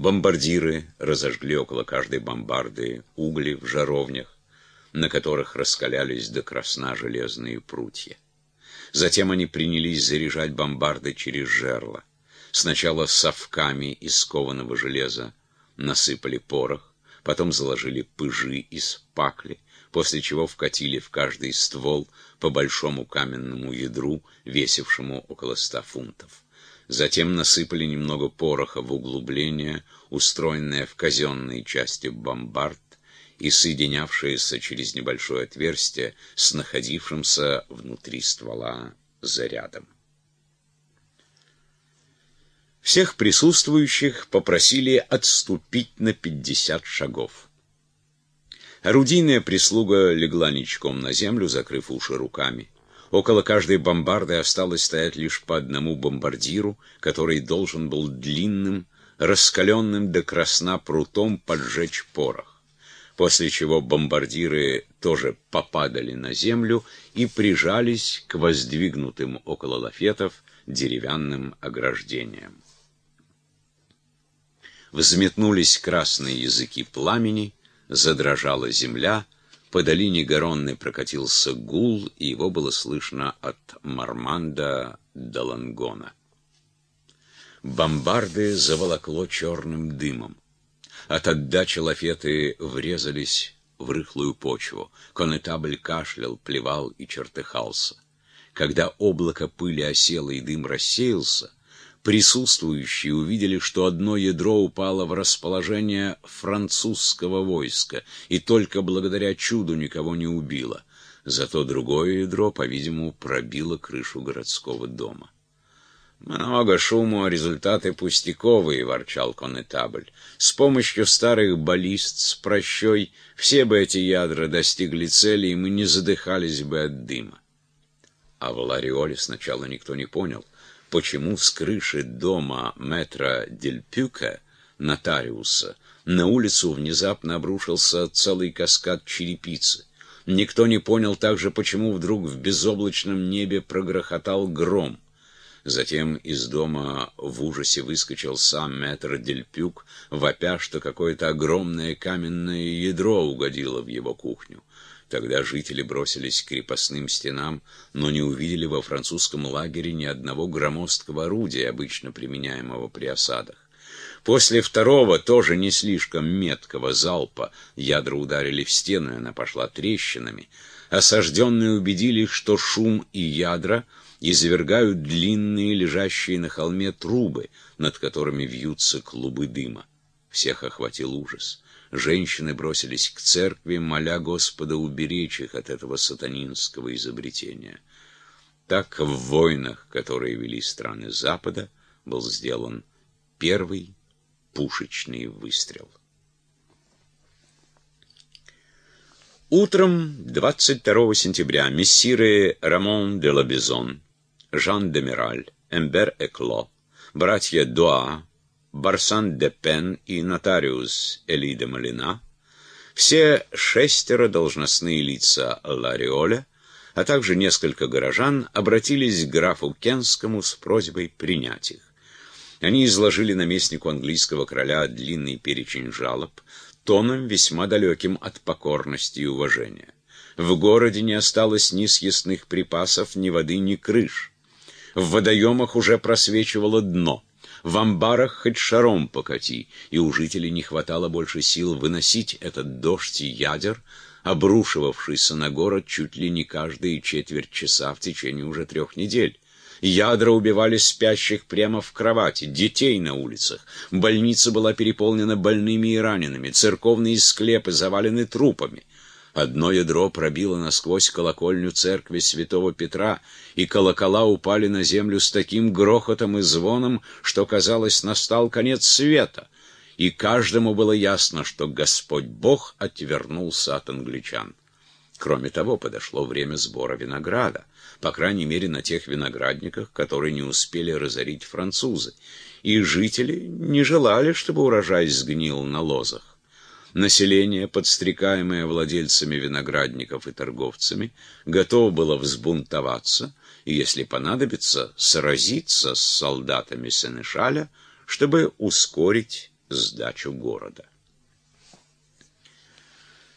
Бомбардиры разожгли около каждой бомбарды угли в жаровнях, на которых раскалялись до красна железные прутья. Затем они принялись заряжать бомбарды через жерла. Сначала совками из кованого железа насыпали порох, потом заложили пыжи из пакли, после чего вкатили в каждый ствол по большому каменному ядру, весившему около ста фунтов. Затем насыпали немного пороха в углубление, устроенное в казенной части бомбард и соединявшееся через небольшое отверстие с находившимся внутри ствола зарядом. Всех присутствующих попросили отступить на 50 шагов. Орудийная прислуга легла ничком на землю, закрыв уши руками. Около каждой бомбарды осталось стоять лишь по одному бомбардиру, который должен был длинным, раскаленным до красна прутом поджечь порох. После чего бомбардиры тоже попадали на землю и прижались к воздвигнутым около лафетов деревянным ограждениям. Взметнулись красные языки пламени, задрожала земля, по долине Гаронны прокатился гул, и его было слышно от Марманда до Лангона. Бомбарды заволокло черным дымом. От отдачи лафеты врезались в рыхлую почву. Конетабль кашлял, плевал и чертыхался. Когда облако пыли осело и дым рассеялся, присутствующие увидели, что одно ядро упало в расположение французского войска, и только благодаря чуду никого не убило. Зато другое ядро, по-видимому, пробило крышу городского дома. «Много шуму, а результаты пустяковые», — ворчал конетабль. «С помощью старых баллист с прощой все бы эти ядра достигли цели, и мы не задыхались бы от дыма». А в Лариоле сначала никто не понял — почему с крыши дома метра Дельпюка, нотариуса, на улицу внезапно обрушился целый каскад черепицы. Никто не понял также, почему вдруг в безоблачном небе прогрохотал гром. Затем из дома в ужасе выскочил сам мэтр Дельпюк, вопя, что какое-то огромное каменное ядро угодило в его кухню. Тогда жители бросились к крепостным стенам, но не увидели во французском лагере ни одного громоздкого орудия, обычно применяемого при осадах. После второго, тоже не слишком меткого залпа, ядра ударили в стену, и она пошла трещинами. Осажденные убедились, что шум и ядра извергают длинные, лежащие на холме трубы, над которыми вьются клубы дыма. Всех охватил ужас женщины бросились к церкви, моля Господа уберечь их от этого сатанинского изобретения. Так в войнах, которые вели страны Запада, был сделан первый пушечный выстрел. Утром 22 сентября мессиры Рамон де Лабизон, Жан де Мираль, Эмбер Экло, братья Дуа, Барсан де Пен и нотариус Эли де Малина, все шестеро должностные лица Лариоля, а также несколько горожан обратились к графу Кенскому с просьбой принять их. Они изложили наместнику английского короля длинный перечень жалоб, тоном весьма далеким от покорности и уважения. В городе не осталось ни съестных припасов, ни воды, ни крыш. В водоемах уже просвечивало дно. В амбарах хоть шаром покати, и у жителей не хватало больше сил выносить этот дождь ядер, обрушивавшийся на город чуть ли не каждые четверть часа в течение уже трех недель. Ядра убивали спящих прямо в кровати, детей на улицах. Больница была переполнена больными и ранеными, церковные склепы завалены трупами. Одно ядро пробило насквозь колокольню церкви святого Петра, и колокола упали на землю с таким грохотом и звоном, что, казалось, настал конец света, и каждому было ясно, что Господь Бог отвернулся от англичан. Кроме того, подошло время сбора винограда, по крайней мере на тех виноградниках, которые не успели разорить французы, и жители не желали, чтобы урожай сгнил на лозах. Население, подстрекаемое владельцами виноградников и торговцами, готово было взбунтоваться и, если понадобится, сразиться с солдатами Сенешаля, чтобы ускорить сдачу города.